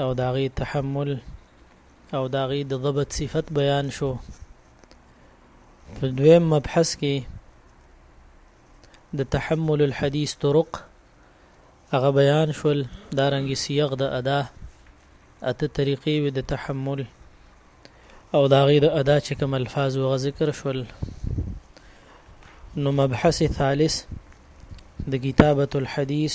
او د هغې تحمل او د هغې د ضبط صفت بیان شو په دویم مبحث کې د تحمل الحديث طرق هغه بیان شول دا رنګي سیغ د ادا اته طریقې وي د تحمل او دا غي د ادا چې کوم الفاظ و ذکر شول نو مبحث ثالث د کتابه الحديث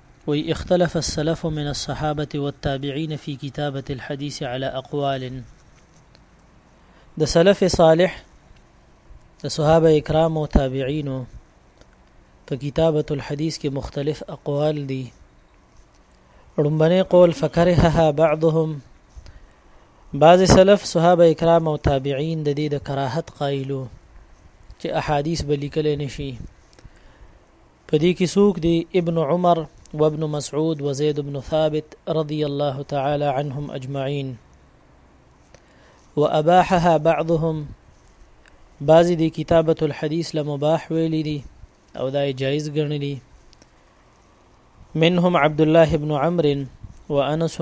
وایي، اختلف السلف من الصحابة والتابعين فی کتابة الحدیث علی اقوال د سلف صالح د صحابه کرام او تابعینو په کتابة الحدیث کې مختلف اقوال دي ړومبنه قول فکرهها بعضهم بعض سلف صحابه کرام او تابعین د دې د کراهت قائلو چې احادیث به لیکل نشي په دې کې څوک دی ابن عمر وابن مسعود وزيد بن ثابت رضي الله تعالى عنهم أجمعين وأباحها بعضهم بعض دي كتابة الحديث لمباح ويلي أو داي جائز قرنلي منهم عبد الله بن عمر وأنس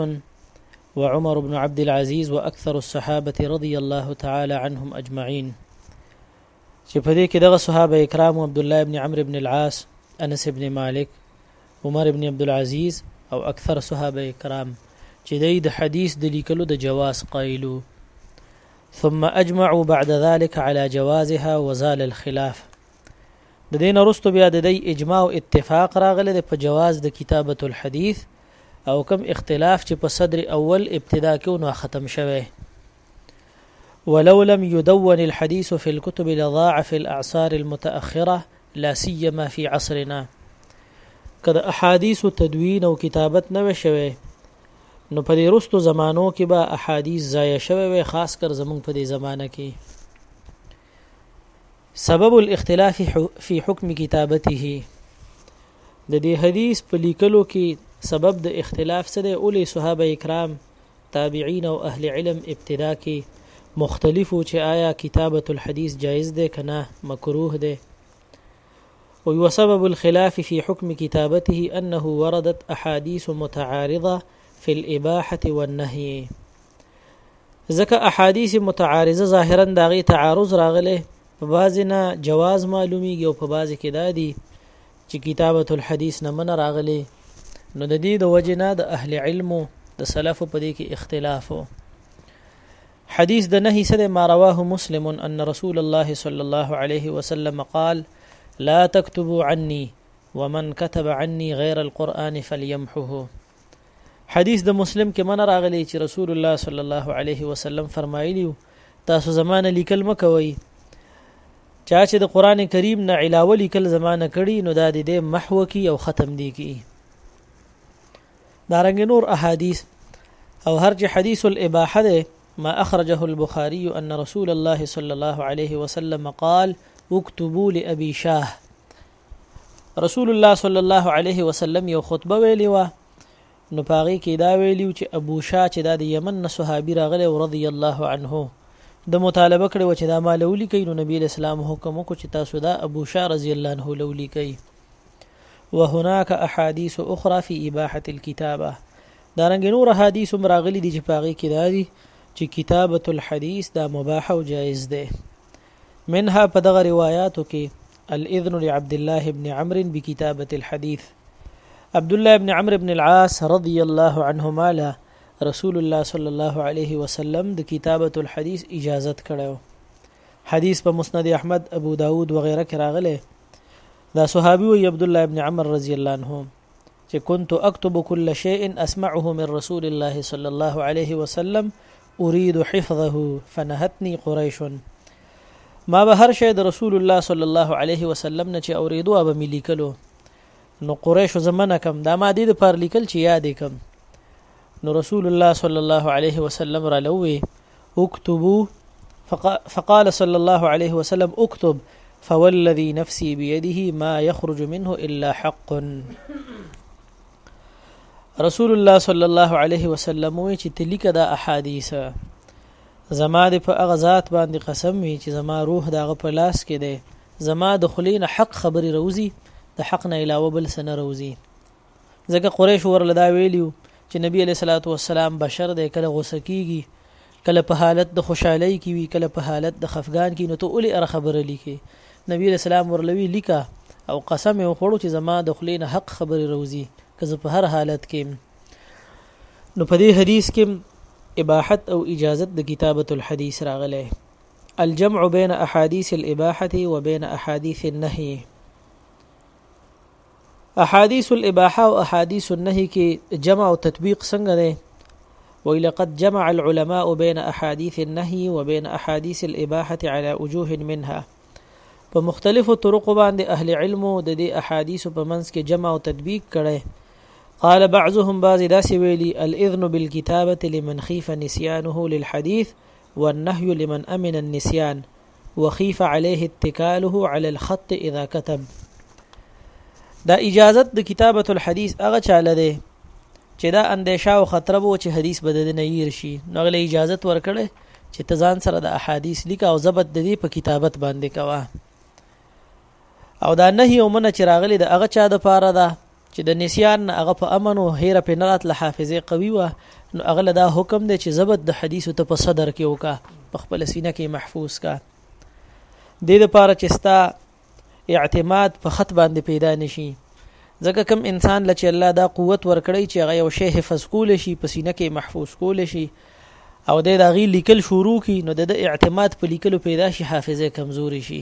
وعمر بن عبد العزيز واكثر الصحابه رضي الله تعالى عنهم اجمعين چې په دې کې دغه صحابه کرام عبدالله ابن عمرو ابن العاص انس ابن مالک عمر ابن عبدالعزیز او اکثر صحابه کرام چې دی د حدیث د لیکلو د جواز قائلو ثم اجمعوا بعد ذلك على جوازها وزال الخلاف د دین وروسته بیا د دی اجماع او اتفاق راغلی د په جواز د کتابت الحديث او کم اختلاف چې په صدر اول ابتدا کې نو ختم شوه ولو لم يدون الحديث في الكتب لضاع في الاعصار المتاخره لا سيما في عصرنا که د احادیث تدوین او کتابت نه وشوي نو په دې رستو زمانو کې به احادیث ضایع شوي وي خاص کر زمونږ په دې زمانه کې سبب الاختلاف فی حکم کتابته د دې حدیث په لیکلو کې سبب د اختلاف سره اولي صحابه کرام تابعین او اهل علم ابتدا کی مختلف وو چې آیا کتابت الحدیث جائز ده که نه مکروه ده وی وسبب الخلاف فی حکم کتابته انه وردت احادیث متعارضه فی الاباحه والنهی ځکه احادیث متعارضه ظاهرا داغي تعارض راغله په بعضی نه جواز معلومیږي او په بعضی کې دادي چې کتابت الحديث نه منه راغلي نو د دې د وجه نه د اهل علم د سلف په دې کې اختلاف حدیث د نهي سره ما رواه مسلم ان رسول الله صلى الله عليه وسلم قال لا تكتبوا عني ومن كتب عني غير القرآن فليمحه حدیث د مسلم کې من راغلی چې رسول الله صلی الله علیه وسلم فرمایلی تاسو زمانه لیکل مکوي چا چې د قران کریم نه علاوه لیکل زمانه کړي نو دا د محو کی او ختم دی کی دارنګ نور احادیث او هر چې حدیث الاباحه ده ما اخرجه البخاري ان رسول الله صلى الله عليه وسلم قال اكتبوا لابي شاه رسول الله صلى الله عليه وسلم یو خطبه ویلی و نو په هغې کښې دا ویلي وو چې ابو شاه چې دا د یمن نه صحابي راغلی وو رضی الله عنه ده مطالبه کړې وه چې دا ما له ولیکئ نو نبي علیه السلام حکم وکړو چې تاسو دا ابو شاه رضی الله عنه له ولیکئ وهناک احادیث اخرى فی اباحة الكتابه دارنګ نور حدیث هم راغلي دي چې په هغې کې دا دي چې کتابة الحدیث دا مباح او جائز دی منها په دغه روایاتو کې الاذن لعبد الله ابن عمرو بكتابه الحديث عبد الله ابن عمرو ابن العاص رضی الله عنهما له رسول الله صلی الله علیه وسلم د کتابت الحديث اجازت کړو حدیث په مسند احمد ابو داود وغیرہ کې راغلی دا صحابي وي عبد الله ابن عمر رضی الله عنه چې كنت اكتب كل شيء اسمعه من رسول الله صلی الله عليه وسلم اريد حفظه فنهتني قريش ما به هر شی د رسول الله صلی الله عليه وسلم نه چې اوریدو به مې لیکلو نو قریش زمنه کم دا ما دې د پر لیکل چې یادې کم نو رسول الله صلی الله علیه وسلم را لوي اكتبوا فقال صلى الله عليه وسلم اكتب فوالذي نفسي بيده ما يخرج منه إلا حق رسول الله صلى الله عليه وسلم وی چې تلیک دا احادیث زما د په هغه ذات باندې قسم وی چې زما روح دغه په لاس کې دی زما د خلین حق خبري روزي د حق نه علاوه بل سن روزي ځکه قریشو ورله دا ویلي وو چې نبي علیه الصلاة والسلام بشر دی کله غوسه کیږي کله په حالت د خوشحالۍ کې وي کله په حالت د خفګان کې نو ته ولې هره خبره لیکې نبي علیه السلام ورلوي لیکه او قسم یې وخوړو چې زما د خولې نه حق خبرې روزي که زه په هر حالت کې نو په دې حدیث کې اباحت او اجازت د کتابه الحدیث راغلی الجمع بین احادیث الاباحه وبین احادیث النهی احاديث الاباحه او احاديث النهي کې جمع او تطبيق څنګه دی وی لقد جمع العلماء بين احاديث النهي وبين احاديث الاباحه على وجوه منها په مختلفو طرقو باندې اهل علم د دې احاديث په منځ کې جمع او تطبيق کړي قال بعضهم بعض داسې ویلي الاذن بالكتابه لمن خيف نسيانه للحديث والنهي لمن امن النسيان وخیف علیه اتکاله علی الخط اذا كتب دا اجازت د کتابت الحديث هغه چاله ده چې دا اندیشه او خطر وو چې حدیث بد نه ییر شي نو غل اجازت ورکړي چې تزان سره د احادیث لیکه او ضبط د دې په کتابت باندې کوه او دا نهي او منع چې راغلي د هغه چا د پاره ده چې د نسیان هغه په امن او هیر په نه راتله حافظه قوي و نو هغه له دا حکم دی چې ضبط د حدیثو ته په صدر کې وکا په خپل سینه کې محفوظ کا د دې لپاره چې ستا اعتماد په خط باندې پیدا نشي ځکه کم انسان لچ الله دا قوت ورکړي چې هغه یو شی حفظ کول شي په سینه کې محفوظ کول شي او د داغي لیکل شروع کی نو د اعتماد په لیکلو پیدا شي حافظه کمزوري شي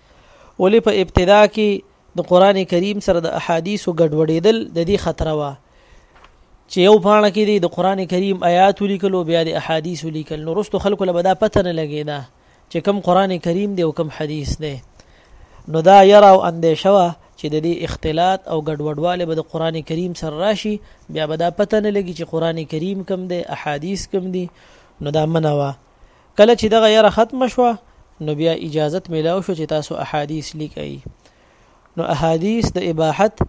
ولې په ابتدا کې د قران کریم سره د احادیثو ګډوډېدل د دې خطر وه چې یو پاڼه کې دی د قران کریم آیات لیکلو بیا د احادیث لیکل نو رستو خلکو له بدا پته نه لګیدا چې کم قران کریم دی او کم حدیث دی نو دا یرا او اندیشه وا چې د دې اختلاط او ګډوډواله به د قران کریم سره راشي بیا به دا پته نه لګي چې قران کریم کم دی احادیث کم دي نو دا منوا کله چې دغه یره ختم شوه نو بیا اجازت ملاو شو چې تاسو احادیث لیکئ نو احادیث د اباحت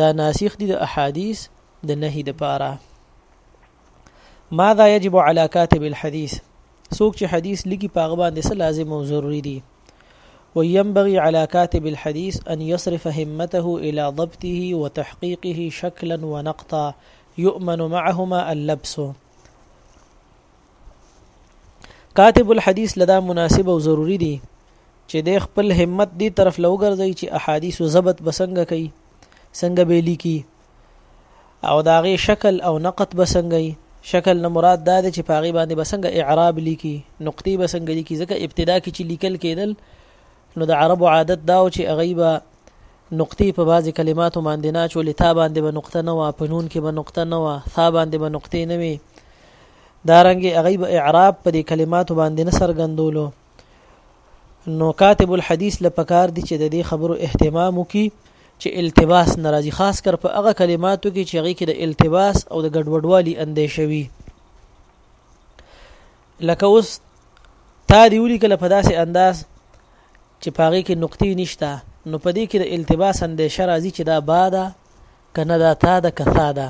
دا ناسخ دي د احادیث د نهي د پاره ماذا يجب على كاتب الحديث څوک چې حدیث لیکي پاغه باندې څه لازم او ضروری دي وينبغي على كاتب الحديث أن يصرف همته إلى ضبطه وتحقيقه شكلا ونقطا يؤمن معهما اللبس کاتب الحديث لدا مناسب او ضروری دی چې د خپل همت دی طرف لوګرځي چې احادیث او ضبط بسنګ کوي څنګه به لیکي او داغه شکل او نقط بسنګي شکل نه مراد دا دی چې پاغي باندې بسنګ اعراب لیکي نقطې بسنګ لیکي ځکه ابتدا کې چې لیکل کېدل نو د عربو عادت دا و چې هغوی به نقطې په بعضې کلماتو باندې نه اچولې تا باندې به نقطه نه وه په نون کې به نقطه نه وه ثا باندې به نقطې نه وي دارنګ هغه به اعراب په دې کلماتو باندې نه سرګندولو نو کاتب الحديث لپکار دي چې د دې خبرو اهتمام وکي چې التباس ناراضي خاص کر په هغه کلماتو کې چې هغه کې د التباس او د ګډوډوالي اندې شوي لکه اوس تا دی ولیکل په داسې انداز چې پاغي کې نقطې نشته نو په دې کې د التباس اندیشه راځي چې دا با ده کنه دا تا ده کثا ده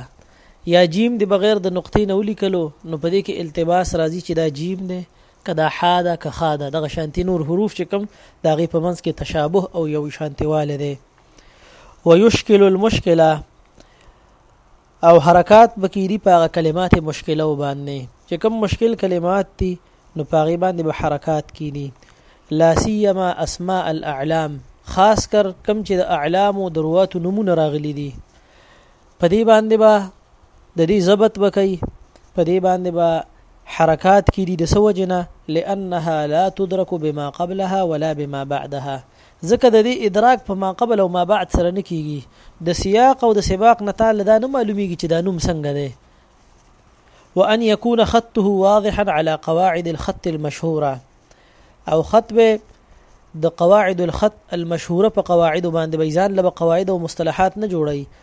یا جیم دی بغیر د نقطې نه ولیکلو نو په دې کې التباس راځي چې دا جیم دی کدا حا ده که خا ده دغه شانتي نور حروف چې کوم دا غي په منځ کې تشابه او یو شانتي والي دی ويشکل المشکله او حرکات به کیدی په هغه کلمات مشکله باندې چې کوم مشکل کلمات دي نو په هغه باندې به حرکات کیدی لا سیما اسماء الاعلام خاص کر کم چې د اعلام او دروات نمونه راغلي دي په دې باندې با د دې ضبط وکي په دې باندې با حرکات کې دي د سوجنه لانها لا تدرك بما قبلها ولا بما بعدها ځکه د دې ادراک په ماقبل او مابعد سره نه کېږي. د سیاق او د سباق نه تاله دا نه معلومېږي چې دا نوم څنګه دی. وان يكون خطه واضحا على قواعد الخط المشهوره او خط به د قواعد الخط المشهوره په قواعد باندې به ځان له قواعد او مصطلحات نه جوړي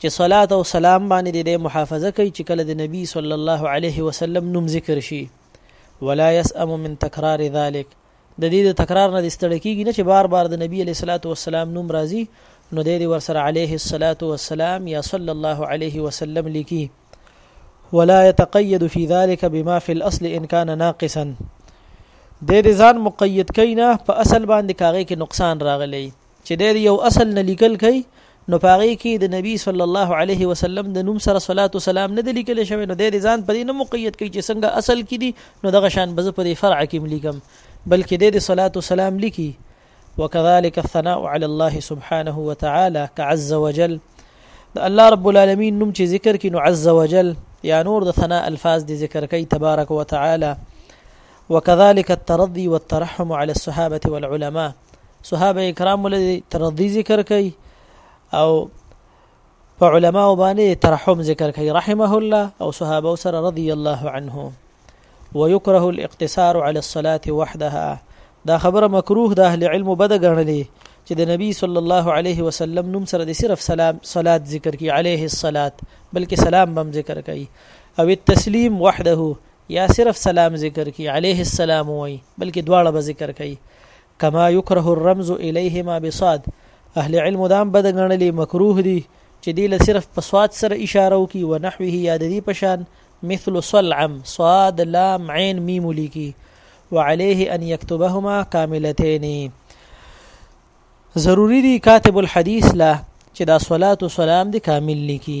چې صلات او سلام باندې دې محافظه کوي چې کله د نبی صلی الله علیه وسلم نوم ذکر شي ولا يسأم من تکرار ذلك د دې د تکرار نه ستړی کیږي نه چې بار بار د نبی علیه الصلاۃ والسلام نوم راځي نو دې ورسره علیه الصلاۃ والسلام یا صلی الله علیه وسلم لیکي ولا يتقيد في ذلك بما في الاصل ان كان ناقصا د دې ځان مقید کینا په اصل باندې کاغې کې نقصان راغلی چې دی د یو اصل نه لیکل کوي نو په هغې کې د نبی صلی الله علیه وسلم د نوم سره صلات و سلام نه د لیکل شوی نو دی د ځان په دې نه مقید کوي چې څنګه اصل کې دي نو دغه شان به زه په دې فرع کې لیکم بلکې دی د صلات و سلام لیکي وكذلك الثناء على الله سبحانه وتعالى كعز وجل د الله رب العالمین نوم چې ذکر کینو عز وجل یا نور د ثنا الفاظ دي ذکر کوي تبارک وتعالى وكذلك الترضي والترحم على الصحابه والعلماء صحابه کرام له ترضی ذکر کوي او په علما باندې ترحم ذکر کوي رحمه الله او صحابه سره رضی الله عنهم ويكره الاقتصار على الصلاه وحدها دا خبره مکروه د اهل علم بد ګڼلې چې د نبی صلی الله علیه وسلم نوم سره د صرف سلام صلات ذکر کی علیه الصلات بلکې سلام بم ذکر کوي او التسلیم وحده يا صرف سلام ذکر کی عليه السلام وای بلکې دواړه به ذکر کوي کما يكره الرمز اليهما بصاد اهل علم دام بد غنلې مکروه دي چې دی له صرف په صاد سره اشاره وکي و نحوه یاد دي پشان مثل صلعم صاد لام عين ميم ليکي وعليه ان يكتبهما كاملتين ضروری دی کاتب الحديث لا چې دا صلات و سلام دی کامل لیکي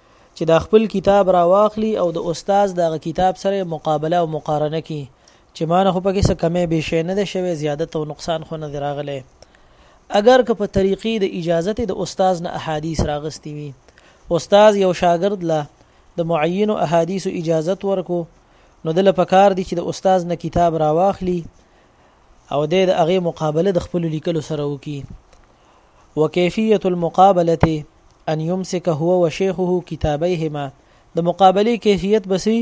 چې دا خپل کتاب را واخلي او د استاد دغه کتاب سره مقابله او مقارنه کړي چې ما نه خو پکې څه کمې به شي نه ده شوی زیادت او نقصان خو نه راغلی اگر که په طریقې د اجازت د استاد نه احادیث راغستی وي استاد یو شاګرد لا د معین احادیث اجازت ورکو نو دل پکار دي چې د استاد نه کتاب راواخلي او دی د هغې مقابله د خپل لیکلو سره وکي وکیفیت المقابله ان يمسك هو وشيخه كتابيهما د مقابله کیفیت بسی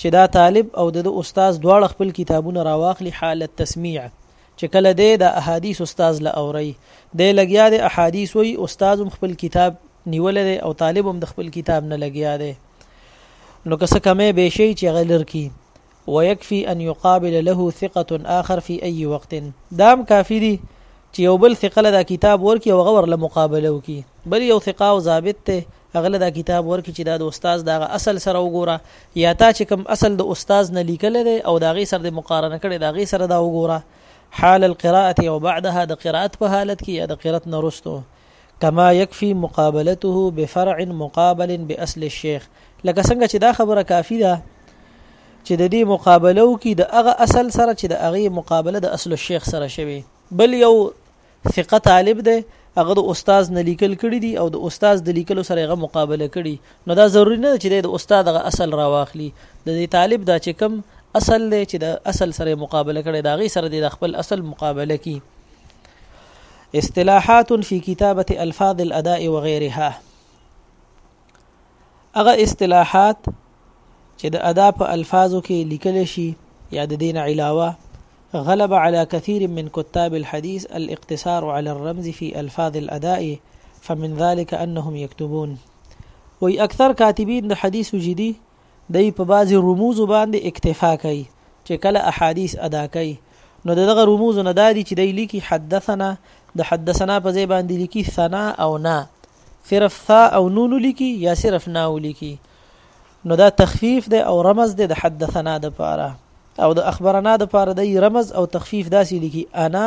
چې دا طالب او د استاد دواړه خپل کتابونه راواخلي حالت تسمیع چې کله دی د احادیث استاد له اوري دی لګیا دی احادیث وی استاد خپل کتاب نیول دی او طالب هم د خپل کتاب نه لګیا دی نو که څه کمې به شي چې غلر کی ويکفي ان يقابل له ثقة آخر في اي وقت دا هم کافي دي چې يو بل ثقه له دا کتاب ورکړي او هغه ورله مقابله وکړي بل يو ثقه او ضابط ته هغه له دا کتاب ورکړي چې دا د استاذ د هغه اصل سره وګوره يا تا چې کوم اصل د استاذ نه ليکلی دی او د هغې سره دې مقارنه کړې د هغې سره دا وګوره حال القراءة او بعدها د قراءت په حالت کې يا د قرات نه وروسته کما یکفی مقابلته بفرع مقابل باصل الشیخ لکه څنګه چې دا خبره کافی ده چې د دې مقابله وکي د هغه اصل سره چې د هغه مقابله د اصل الشیخ سره شوی بل یو ثقه طالب دی هغه د استاد نه لیکل کړي دي او د استاد د لیکلو سره هغه مقابله کړي نو دا ضروری نه چې د استاد غ اصل را واخلي د دې طالب دا چې کم اصل دی چې د اصل سره مقابله کړي دا غي سره د خپل اصل مقابله کړي اصطلاحات فی کتابت الفاظ الاداء وغیرها هغه اصطلاحات چې د ادا په الفاظو کې لیکل شي یا د دین علاوه غلب على كثير من كتاب الحديث الاقتصار على الرمز في الفاظ الاداء فمن ذلك انهم يكتبون وي اکثر کاتبین د حدیث جدي دی په بعضې رموزو باندې اکتفا کوي چې کله احادیث ادا کوي نو دغه رموز نه دادي چې دی لیکي حدثنا د حدثنا په ځای باندې لیکي ثنا او نا صرف ثا او نون لیکي یا صرف نا لیکي نو دا تخفیف دی او رمز دی د حدثنا د پاره او د اخبرنا د پاره دی رمز او تخفیف داسې لیکي انا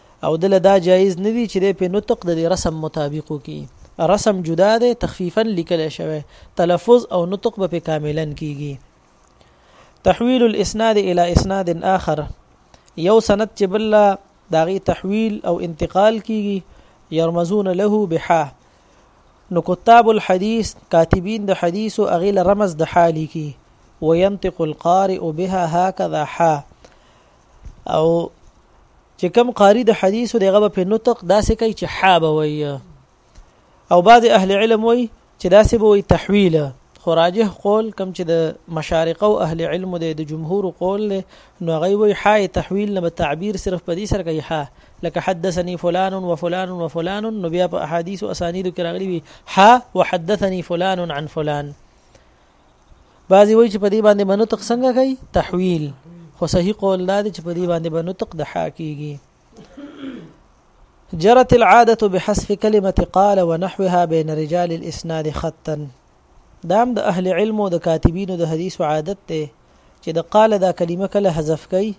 او د له دا جایز نه دي چې د په نطق د رسم مطابق کی رسم جدا ده تخفیفا لیکل شوی تلفظ او نطق به په کاملا کیږي تحویل الاسناد الى اسناد اخر یو سند چې بل داغي تحویل او انتقال کیږي يرمزون له بحا نو کتاب الحديث کاتبین د حدیث او اغیل رمز د حالی کی وينطق القارئ بها هكذا حا او چې کم قاری د حدیث دغه په نطق داسې کوي چې حابه وي او بعض اهل علم وي چې داسې به وي تحویله خو راجح قول کم چې د مشارق او اهل علم د جمهور قول نو غي وي حای تحویل نه تعبیر صرف په دې سره کوي ها لکه حدثني فلان وفلان وفلان نو بیا په احادیث او اسانید کې راغلي وي ها وحدثني فلان عن فلان بعضی وایي چې په دې باندې بنطق څنګه کوي تحویل خو صحیح قول دا دی چې په دې باندې بنطق د حا کیږي جرت العاده بحذف كلمه قال ونحوها بين رجال الاسناد خطا دام د اهل علم او د کاتبینو د حدیث عادت ته چې د قال دا کلمه کله حذف کړي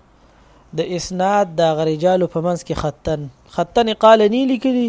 د اسناد د غریجالو په منځ کې خطن خطن قال نه لیکلي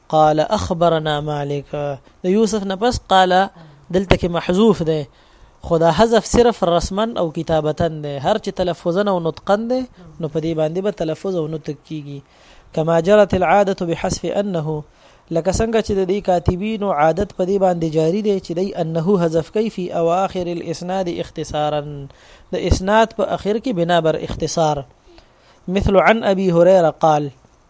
قال اخبرنا مالک د یوسف نه پس قال دلته کې محذوف ده خدا حذف صرف رسما او کتابتا ده هر چې تلفظا او نطقا ده نو په دې باندې به تلفظ او نطق کیږي کما جرت العاده بحذف انه لکه څنګه چې د دې کاتبینو عادت په دې باندې جاری دی چې دی انه حذف کوي فی اواخر الاسناد اختصارا د اسناد په اخر کې بنا بر اختصار مثل عن ابي هريره قال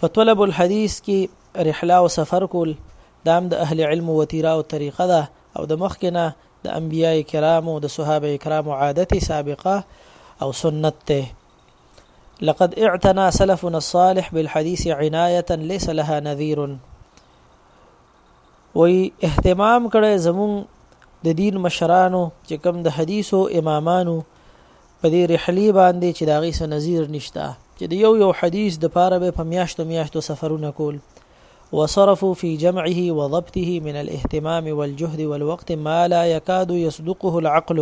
په طلب الحديث کې رحله او سفر کول دا هم د اهل علم وتیره او طریقه ده او د مخکې نه د انبیاء کرامو د صحابه کرامو عادت سابقه او سنت ته لقد اعتنى سلفنا الصالح بالحديث عناية ليس لها نذير وی اهتمام کړی زمون د دین مشرانو چې کوم د حدیثو امامانو په دې رحلی باندې چې داغي سره نظیر نشته چې د یو یو حدیث د پاره به په میاشتو میاشتو سفرونه کول وصرفوا في جمعه وضبطه من الاهتمام والجهد والوقت ما لا يكاد يصدقه العقل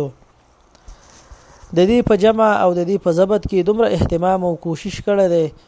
د دې په جمع او د دې په ضبط کې دومره اهتمام او کوشش کړی دی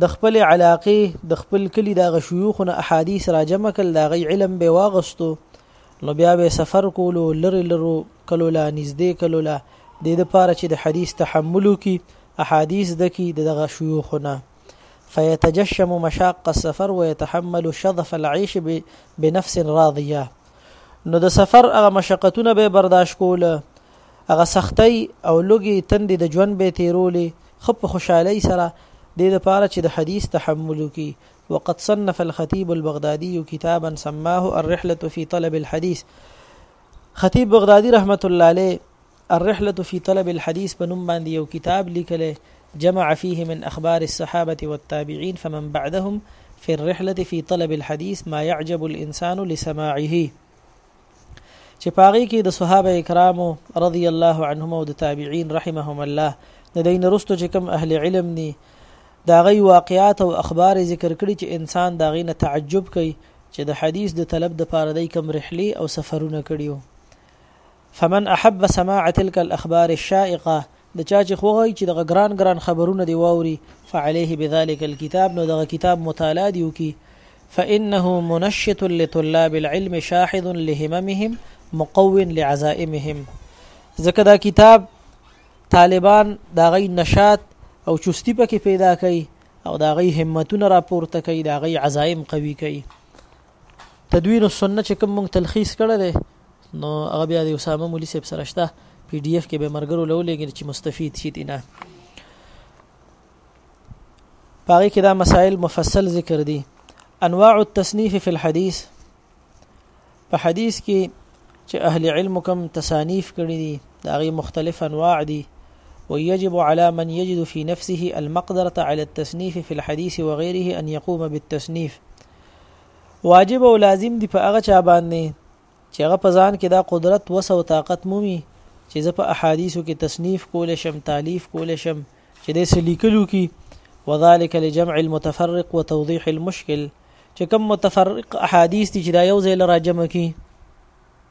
د خپل علاقې د خپل کلی د هغه شیوخو نه احادیث را جمع کړل د هغوی علم به واغستو نو بیا به سفر کولو لرې لرو کلو لا نږدې کلو لا د دې لپاره چې د حدیث تحمل وکړي احادیث د کی د دغه شیوخو نه فيتجشم مشاق السفر ويتحمل شظف العيش بنفس راضيه نو د سفر هغه مشقتونه به برداشت کوله هغه سختۍ او لوږې تندې د ژوند به یې تېرولې، ښه په خوشحالۍ سره، دې لپاره چې د حدیث تحمل وکړي. وقد صنف الخطیب البغدادي کتابا سماه الرحلة فی طلب الحدیث خطیب بغدادي رحمة الله علیه الرحلة فی طلب الحدیث په نوم باندې یو کتاب لیکلی، جمع فیه من اخبار الصحابة والتابعین فمن بعدهم فی الرحلة فی طلب الحدیث ما یعجب الانسان لسماعه. چې پاغي کې د صحابه کرامو رضی الله عنهم او د تابعین رحمهم الله د دین رستو چې کوم اهل علم ني دا غي واقعات او اخبار ذکر کړي چې انسان دا غي نه تعجب کوي چې د حدیث د طلب د پاره دی کوم رحلي او سفرونه کړیو فمن احب سماع تلك الاخبار الشائقه د چا چې خوغی چې دغه ګران ګران خبرونه دی واوری فعليه بذلك الكتاب نو دغه کتاب مطالعه دی وکي فانه منشط لطلاب العلم شاحذ لهممهم مقو لعزائمهم ځکه دا کتاب طالبان دا غي نشاط او چستی پکې پیدا کوي او دا غي همتونه راپورته کوي دا غي عزائم قوي کوي تدوین السنه چې کوم مونږ تلخیص کړل نو هغه بیا د اسامه مولي صاحب سره شته پی ډی اف کې به مرګرو له ولېږل چې مستفید شي تینا پاره کې دا مسائل مفصل ذکر دي انواع التصنیف فی الحدیث په حدیث کې چې اهل علم کوم تصانیف کړی دي دا غي مختلف انواع دي ويجب على من يجد في نفسه المقدرة على التصنيف في الحديث وغيره أن يقوم بالتصنيف واجب او لازم دی په هغه چا باندې چې هغه په ځان کې دا قدرت وس او طاقت مومي چې زه په احادیثو کې تصنیف کول شم تالیف کول شم چې د سلیکلو کې وذالک لجمع المتفرق وتوضيح المشكل چې کوم متفرق احادیث دي چې دا یو ځای لراجمه کی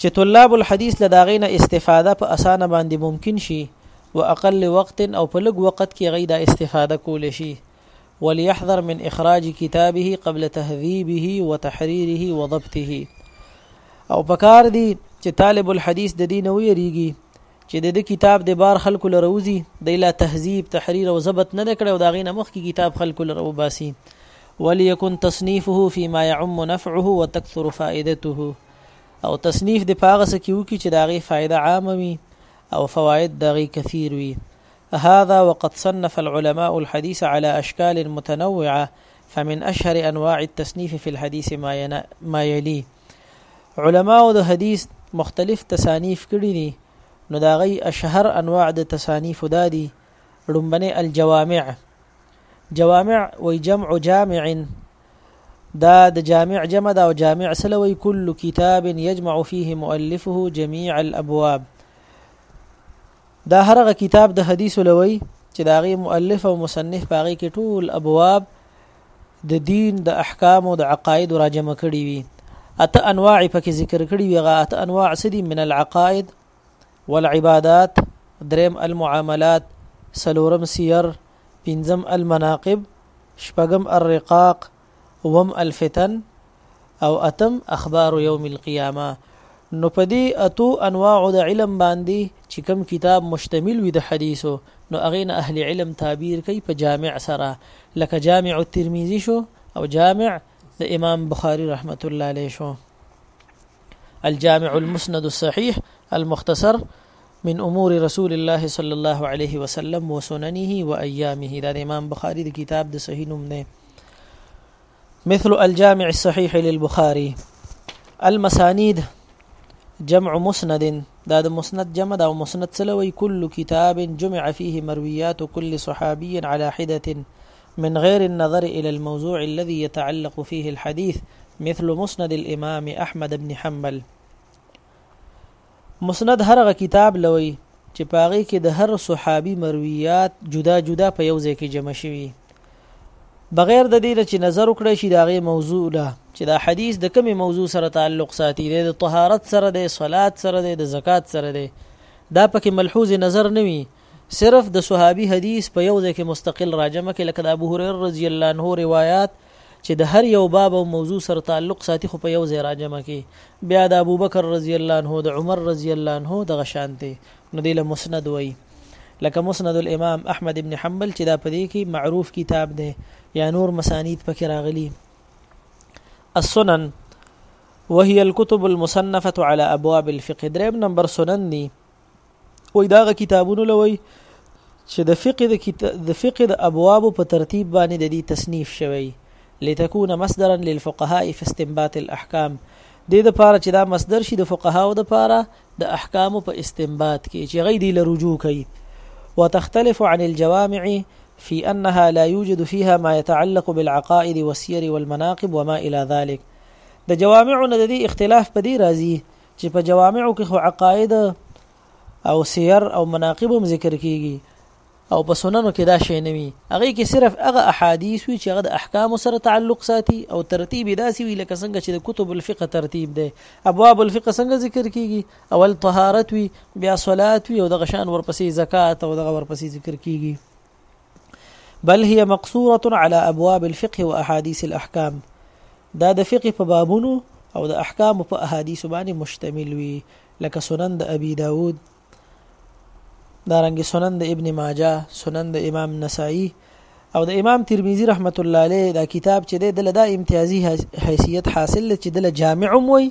چې طلاب الحديث له داغې نه استفاده په اسانه باندې ممکن شي و اقل وقت او په لږ وخت کې غي دا استفاده کول شي وليحذر من اخراج كتابه قبل تهذيبه وتحريره وضبطه او پکار دي چې طالب الحديث د دین ویریږي چې د دې کتاب د بار خلکو لروزي د لا تهذیب تحریر او ضبط نه کړي او دا غینه مخ کې کتاب خلکو لروباسي وليكن تصنيفه فيما يعم نفعه وتكثر فائدته او تصنیف د پاغه سکیو کی چې داغي فائدہ عام وي او فواید داغي كثير وي هذا وقد صنف العلماء الحديث على أشكال متنوعة فمن أشهر أنواع التصنيف في الحديث ما, ينا ما يلي علماء د حديث مختلف تصانیف کړي دي نو دا غي اشهر انواع د تصانیف دادي ړومبنه الجوامع جوامع وی جمع جامع دا د جامع جمع دا او جامع سلوي كل كتاب يجمع فيه مؤلفه جميع الابواب دا هرغه کتاب د حدیث لوي چې دا غي مؤلف او مصنف باغی کې ټول ابواب د دین د احکام او د عقاید راجمه کړي وي اته انواع پکې ذکر کړي وي غا اته انواع سدي من العقائد والعبادات دریم المعاملات سلورم سیر پنځم المناقب شپږم الرقاق وم الفتن او اتم اخبار یوم القیامه نو په دې اتو انواع د علم باندې چې کوم کتاب مشتمل وي د حدیثو نو هغه نه اهل علم تعبیر کوي په جامع سره لکه جامع الترمذی شو او جامع د امام بخاری رحمت الله علیه شو الجامع المسند الصحيح المختصر من امور رسول الله صلى الله عليه وسلم وسننه وايامه و دا امام بخاري د كتاب د صحيح نوم مثل الجامع الصحيح للبخاري المسانيد جمع مسند دا د مسند جمع دا مسند سلوي كل كتاب جمع فيه مرويات كل صحابي على حدة من غير النظر الى الموضوع الذي يتعلق فيه الحديث مثل مسند الامام احمد بن حنبل مسند هر هغه کتاب لوي چې پاغي کې د هر صحابي مرويات جدا جدا په یو ځای کې جمع شوي بغیر د دې چې نظر وکړي شي داغه موضوع ده چې دا حدیث د کومې موضوع سره تعلق ساتي د طهارت سره د صلات سره د زکات سره ده دا پکې ملحوظ نظر نه وي صرف د صحابي حدیث په یو ځای کې مستقل راجمه کې لکه د ابو هريره رضی الله عنه روایت چې د هر یو باب او موضوع سره تعلق ساتي خو په یو ځای راجمه کې بیا د ابوبکر رضی الله عنه د عمر رضی الله عنه د غشانته نو دی له مسند وایي لکه مسند الامام احمد ابن حنبل چې دا پدې کې معروف کتاب دی یا نور مسانید پکې راغلي السنن وهي الكتب المصنفه على ابواب الفقه دریم نمبر سنن دي وای دا غ کتابونو لوي چې د فقه د کتاب د فقه د ابواب په ترتیب باندې د دې تصنیف شوی لتكون مصدرا للفقهاء في استنباط الاحکام د دې لپاره چې دا مصدر شي د فقهاو لپاره د احکام په استنباط کې چې غي دی له رجوع کوي وتختلف عن الجوامع في انها لا يوجد فيها ما يتعلق بالعقائد والسير والمناقب وما الى ذلك د جوامع نه د دې اختلاف په دې راځي چې په جوامعو کې خو عقاید او سیر او مناقب هم ذکر کیږي او په سننو کې دا شی نه وي هغه کې صرف هغه احادیث وي چې هغه د احکام سره تعلق ساتي او ترتیب داسي وي لکه څنګه چې د کتب الفقه ترتیب دی ابواب الفقه څنګه ذکر کیږي اول طهارت وي بیا صلات وي او دغه شان ورپسې زکات او دغه ورپسې ذکر کیږي بل هي مقصوره على ابواب الفقه واحاديث الاحکام دا د فقه په بابونو او د احکام په احادیث باندې مشتمل وي لکه سنن د ابي داود دارنګ سنن د ابن ماجه سنن د امام نسائی او د امام ترمذی رحمت الله علیه دا کتاب چې د لدا امتیازي حیثیت حاصل چې د جامع وي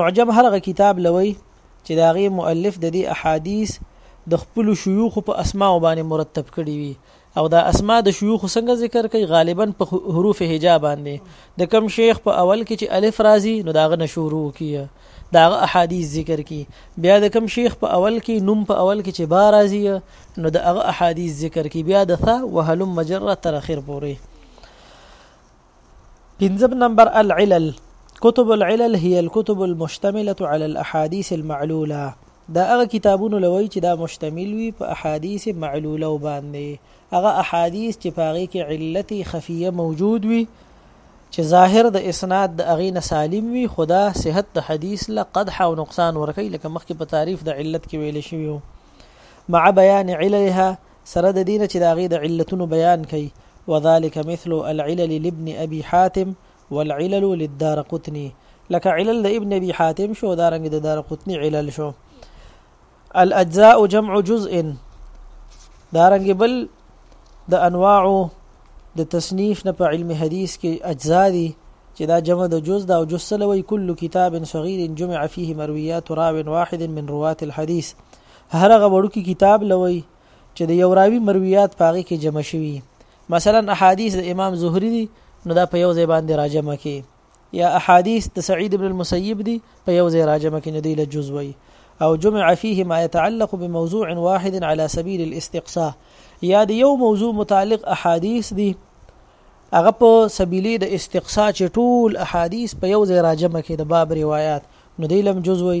معجم هرغه کتاب لوی چې د هغې مؤلف د دې احادیث د خپلو شیوخو په اسماو باندې مرتب کړي وي او دا اسماء د شیوخو څنګه ذکر کوي غالبا په حروف هجا باندې د کم شیخ په اول کې چې الف راځي نو داغه نشورو کیه داغه احادیث ذکر کی بیا د کم شیخ په اول کې نوم په اول کې چې با راځي نو داغه احادیث ذکر کی بیا د ثا وهلم مجره تر اخر پورې پنځم نمبر العلل کتب العلل هي الكتب المشتمله على الاحاديث المعلوله دا هغه کتابونه لوي چې دا مشتمل وي په احادیث معلوله باندې هغه احادیث چې پاغي کې علت خفیه موجود وي چې ظاهر د اسناد د اغي نه سالم وي خدا صحت د حدیث له قدح او نقصان ورکي لکه مخکې په تعریف د علت کې ویل شوی مع بیان عللها سره د دې نه چې د هغې د علتونو بيان کوي، وذلک مثل العلل لابن ابي حاتم والعلل للدارقطني، لکه علل د ابن ابي حاتم شو او دارنګه د دارقطني علل شو. الاجزاء جمع جزء دارنګه بل د انواع د تصنیف نه په علم حدیث کې اجزا دي چې دا جمع د جز دا او جز سلوي کل کتاب صغير جمع فيه مرويات راو واحد من روات الحديث هر هغه وړوکی کتاب لوي چې د یو راوي مرویات پاغي کې جمع شوي مثلا احادیث د امام زهری دي نو دا په یو ځای باندې راجمه کې یا احادیث د سعید ابن المسیب دي په یو ځای راجمه کې نه دی له جزوي او جمع فيه ما يتعلق بموضوع واحد على سبيل الاستقصاء یا د یو موضوع متعلق احادیث دي هغه په سبیلی د استقصا چې ټول احادیث په یو ځای راجمه کې د باب روایت نو دی لم جزوي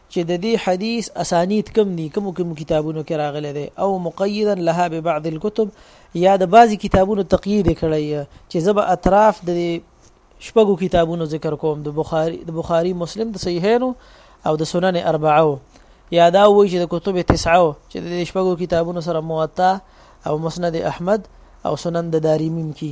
چې د دې حديث اسانيد کوم دي کومو کومو کتابونو کې راغلي دي او مقيدا لها ببعض الكتب یا د بعضي کتابونو تقييد کړی چې زب اطراف د شپږو کتابونو ذکر کوم د بخاري د بخاري مسلم د صحیحینو او د سنن اربعو یا دا وایي چې د کتب تسعو چې د شپږو کتابونو سره موطا او مسند احمد او سنن د دارمیم کی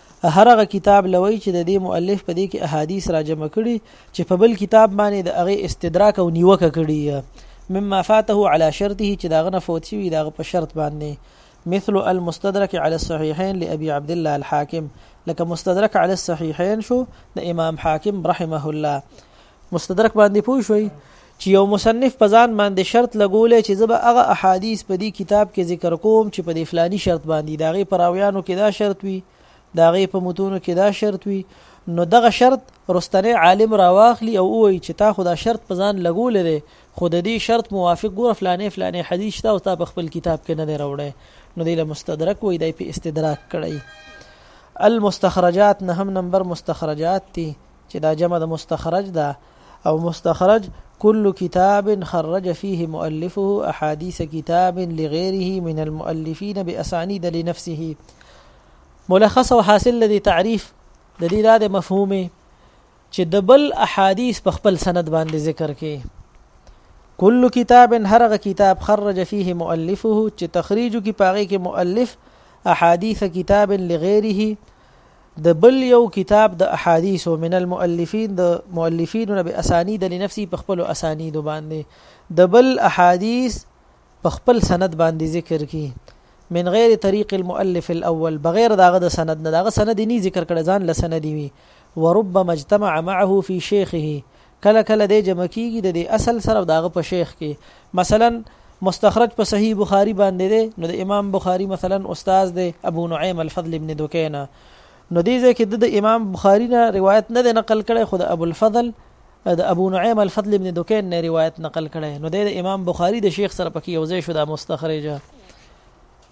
هر هغه کتاب لوي چې د دې مؤلف په دې کې احادیث را جمع کړي چې په بل کتاب باندې د هغه استدراک او نیوکه کړي مما فاته على شرطه چې دا غنه فوت شوی دا په شرط باندې مثل المستدرك على الصحيحين لأبي عبد الله الحاكم لك مستدرك على الصحيحين شو د امام حاکم رحمه الله مستدرک باندې پوه شوي چې یو مصنف په ځان باندې شرط لګولې چې زه به هغه احادیث په دې کتاب کې ذکر کوم چې په دې فلاني شرط باندې دا غي پراویانو کې دا شرط وي دا غي په متونو کې دا شرط وي نو دغه شرط رستنه عالم راواخلی او وایي چې تا خدا شرط په ځان لګولې دی خو د دې شرط موافق ګور فلانه فلانه حدیث تا او تا په خپل کتاب کې نه دی راوړی نو دی له مستدرک وایي دی په استدراک کړی المستخرجات نه هم نمبر مستخرجات دي چې دا جمع د مستخرج ده او مستخرج كل کتاب خرج فيه مؤلفه احاديث کتاب لغيره من المؤلفين باسانيد لنفسه ملخص او حاصل لدي تعريف د دې دا د مفهومه چې د بل احادیث په خپل سند باندې ذکر کې کل کتاب هرغه کتاب خرج فيه مؤلفه چې تخریج کی پاغه کې مؤلف احادیث کتاب لغیره د بل یو کتاب د احادیثو من المؤلفین د مؤلفینو نه به اسانید لنفسی په خپل اسانید باندې د بل احادیث په خپل سند باندې ذکر کی من غیر طریق المؤلف الاول بغیر داغه د سند نه داغه سند نه ذکر کړه ځان لسند وی وربما اجتمع معه فی شیخه کله کله دی جمع کیږي د دې اصل سره او د هغه په شیخ کې مثلا مستخرج په صحیح بخاری باندې دی نو د امام بخاری مثلا استاد دی ابو نعیم الفضل ابن دکینه نو دې ځکه د امام بخاری نه روایت نه نقل کړي خو د ابو الفضل د ابو نعیم الفضل ابن دکین نه روایت نقل کړي نو د امام بخاری د شیخ سره پکې یو ځای شو د مستخرجه